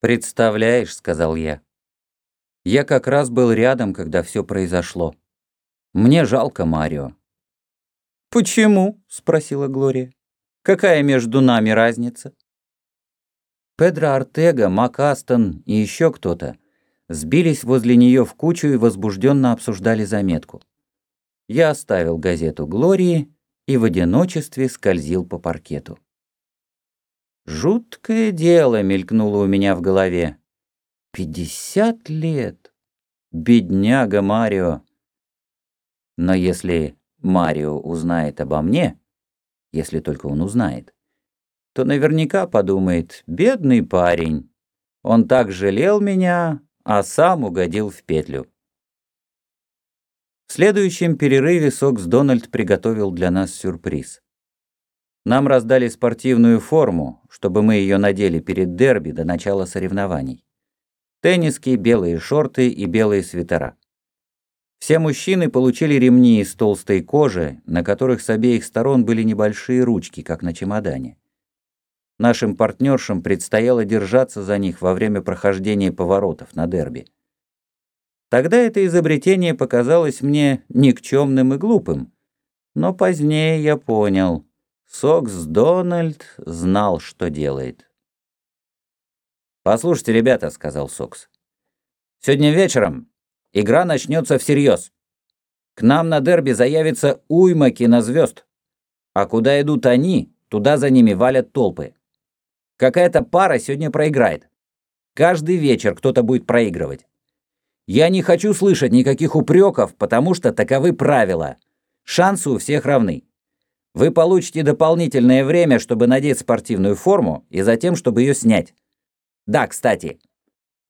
«Представляешь», — сказал я. «Я как раз был рядом, когда все произошло. Мне жалко Марио». «Почему?» — спросила Глория. «Какая между нами разница?» Педро Артега, Мак Астон и еще кто-то сбились возле нее в кучу и возбужденно обсуждали заметку. Я оставил газету Глории и в одиночестве скользил по паркету. Жуткое дело мелькнуло у меня в голове. Пятьдесят лет. Бедняга Марио. Но если Марио узнает обо мне, если только он узнает, то наверняка подумает, бедный парень, он так жалел меня, а сам угодил в петлю. В следующем перерыве Сокс Дональд приготовил для нас сюрприз. Нам раздали спортивную форму, чтобы мы ее надели перед дерби до начала соревнований. Тенниски, белые шорты и белые свитера. Все мужчины получили ремни из толстой кожи, на которых с обеих сторон были небольшие ручки, как на чемодане. Нашим партнершам предстояло держаться за них во время прохождения поворотов на дерби. Тогда это изобретение показалось мне никчемным и глупым, но позднее я понял, Сокс Дональд знал, что делает. «Послушайте, ребята», — сказал Сокс, — «сегодня вечером игра начнется всерьез. К нам на дерби заявится уйма кинозвезд, а куда идут они, туда за ними валят толпы. Какая-то пара сегодня проиграет. Каждый вечер кто-то будет проигрывать. Я не хочу слышать никаких упреков, потому что таковы правила. Шансы у всех равны. Вы получите дополнительное время, чтобы надеть спортивную форму и затем, чтобы ее снять. Да, кстати,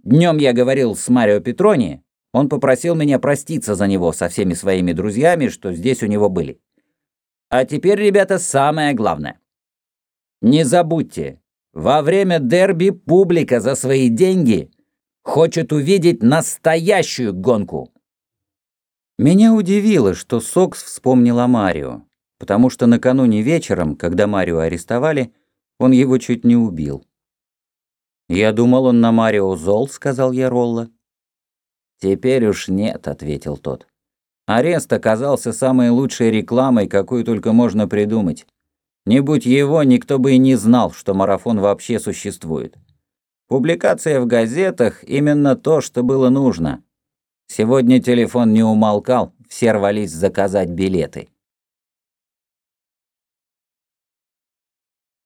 днем я говорил с Марио Петрони, он попросил меня проститься за него со всеми своими друзьями, что здесь у него были. А теперь, ребята, самое главное. Не забудьте, во время дерби публика за свои деньги хочет увидеть настоящую гонку. Меня удивило, что Сокс вспомнил о Марио, потому что накануне вечером, когда Марио арестовали, он его чуть не убил. «Я думал, он на Марио зол», — сказал я Ролла. «Теперь уж нет», — ответил тот. «Арест оказался самой лучшей рекламой, какую только можно придумать. Не будь его, никто бы и не знал, что марафон вообще существует. Публикация в газетах – именно то, что было нужно. Сегодня телефон не умолкал, все рвались заказать билеты.